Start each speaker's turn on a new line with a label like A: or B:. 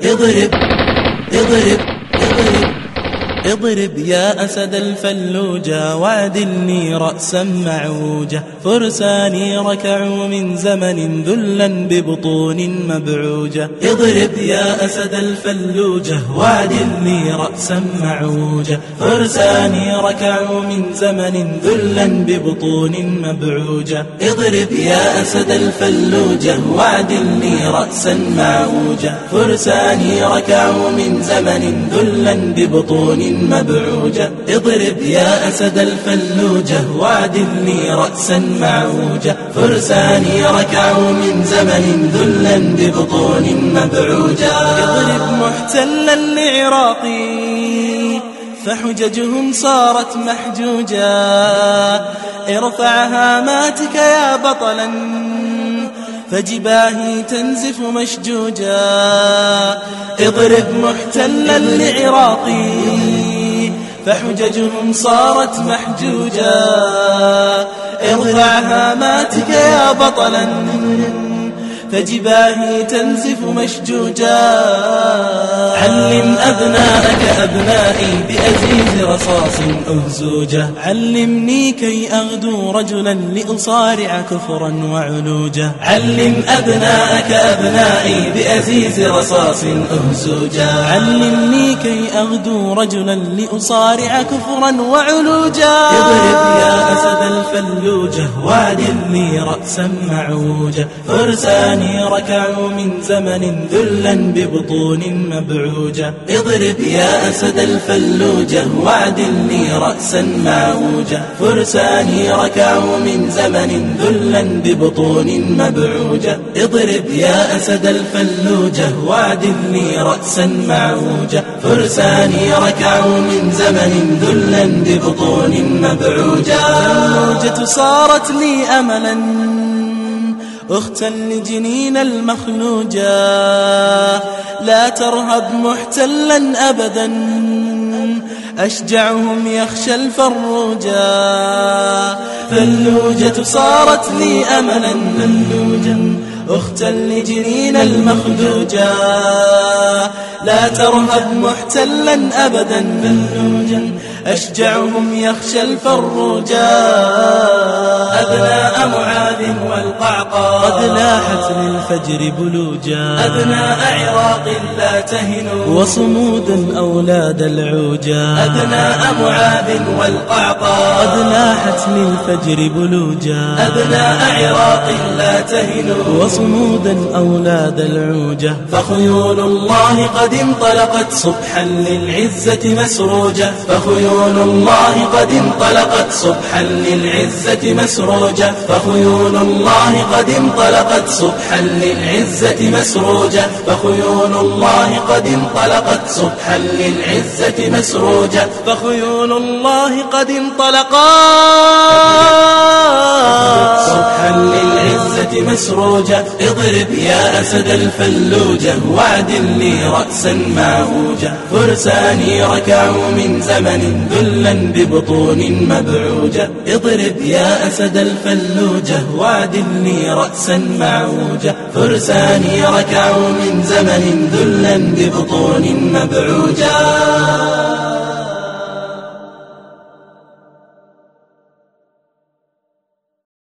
A: اضرب اضرب اضرب يا أسد الفلوجة وعدلني رأسا معوجة فرساني ركعوا من زمن ذلا ببطون مبعوجة اضرب يا أسد الفلوجة وعدلني رأسا معوجة فرساني ركعوا من زمن ذلا ببطون مبعوجة اضرب يا أسد الفلوجة وعدلني رأسا معوجة فرساني ركعوا من زمن ذلا ببطون مبعوجة اضرب يا أسد الفلوجة وعدني رأسا معوجة فرساني ركعوا من زمن ذلا ببطون مبعوجة اضرب محتلا لعراقي. فحججهم صارت محجوجا. ارفع هاماتك يا بطلا. فجباهي تنزف مشجوجا. اضرب محتلا لعراقي. فحججهم صارت محجوجا. ارفع هاماتك يا بطلا. فجباهي تنزف مشجوجا. علم أبناءك أبنائي بأزيز رصاص أهزوجا علمني كي أغدو رجلا لأصارع كفرا وعلوجا علم أبناءك أبنائي بأزيز رصاص أهزوجا علمني كي أغدو رجلا لأصارع كفرا وعلوجا اضرب يا أسد الفلوجة وعدني رأسا معوجة. فرساني ركعوا من زمن ذلا ببطون مبعوجة اضرب يا أسد الفلوجة واعدلني رأسا معوجة فرساني ركعوا من زمن ذلا ببطون مبعوجة اضرب يا أسد الفلوجة واعدلني رأسا معوجة فرساني ركعوا من زمن ذلا ببطون مبعوجة فلوجة صارت لي أملا. أختا لجنين المخلوجا لا ترهب محتلا أبدا. أشجعهم يخشى الفروجا فاللوجة صارت لي أملا. فلوجا أختا لجنين المخلوجا لا ترهب محتلا أبدا. فلوجا أشجعهم يخشى الفروجا أبناء معاذ والقعقاع. قد لاحت للفجر بلوجا. أبناء عراق لا تهنوا. وصمودا أولاد العوجا. أبناء معاذ والقعقاع. قد لاحت للفجر بلوجا. أبناء عراق لا تهنوا. وصمودا أولاد العوجا. فخيول الله قد انطلقت صبحا للعزة مسروجة فخيول فخيول الله قد انطلقت صبحا للعزة مسروجة فخيول الله قد انطلقت صبحا للعزة مسروجة فخيول الله قد انطلقت صبحا للعزة مسروجة فخيول الله قد انطلقت صبحا للعزة الفراسة مسروجة اضرب يا أسد الفلوجة وعدلني رأسا معوجة فرساني ركعوا من زمن ذلا ببطون مبعوجة اضرب يا أسد الفلوجة وعدلني رأسا معوجة فرساني ركعوا من زمن ذلا ببطون مبعوجة